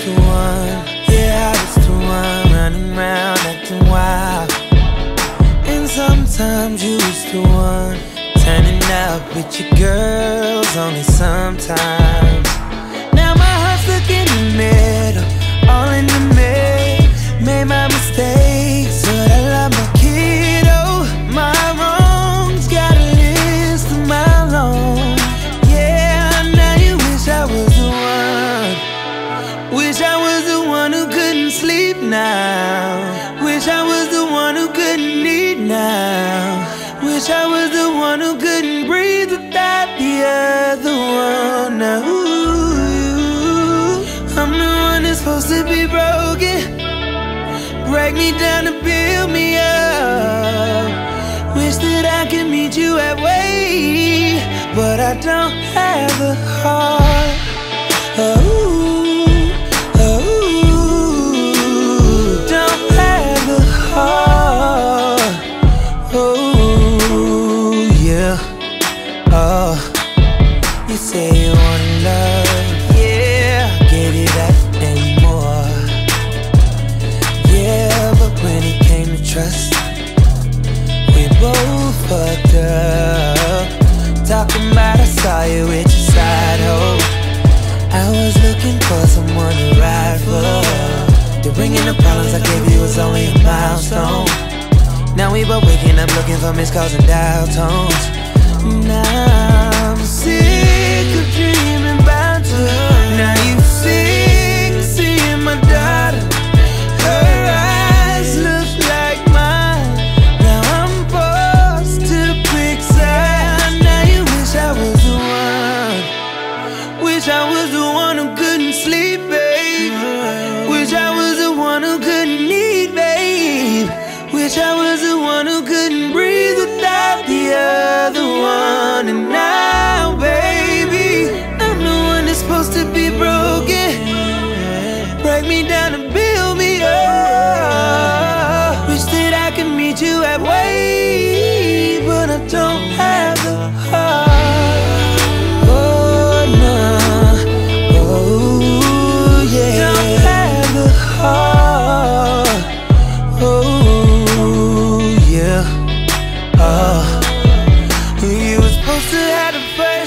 The one, yeah, I was the one running around acting wild. And sometimes you was the one turning up with your girls, only sometimes. Now my heart's stuck in the middle, now. Wish I was the one who couldn't eat now. Wish I was the one who couldn't breathe without the other one. Now, ooh, I'm the one that's supposed to be broken. Break me down to build me up. Wish that I could meet you halfway, but I don't have the heart. Oh, love, yeah, I gave you that and more. Yeah, but when it came to trust, we both fucked up. Talking about I saw you with your side hoe. I was looking for someone to ride for. The ringing the problems I gave you was only a milestone. Now we both waking up looking for missed calls and dial tones. Now I'm sick of dreaming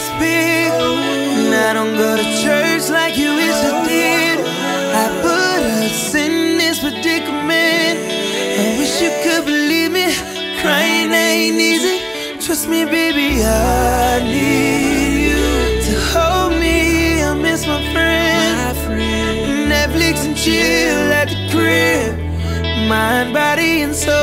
the first and I don't go to church like you wish I did. I put us in this predicament. I wish you could believe me. Crying ain't easy. Trust me, baby, I need you to hold me. I miss my friend. Netflix and chill at the crib. Mind, body, and soul,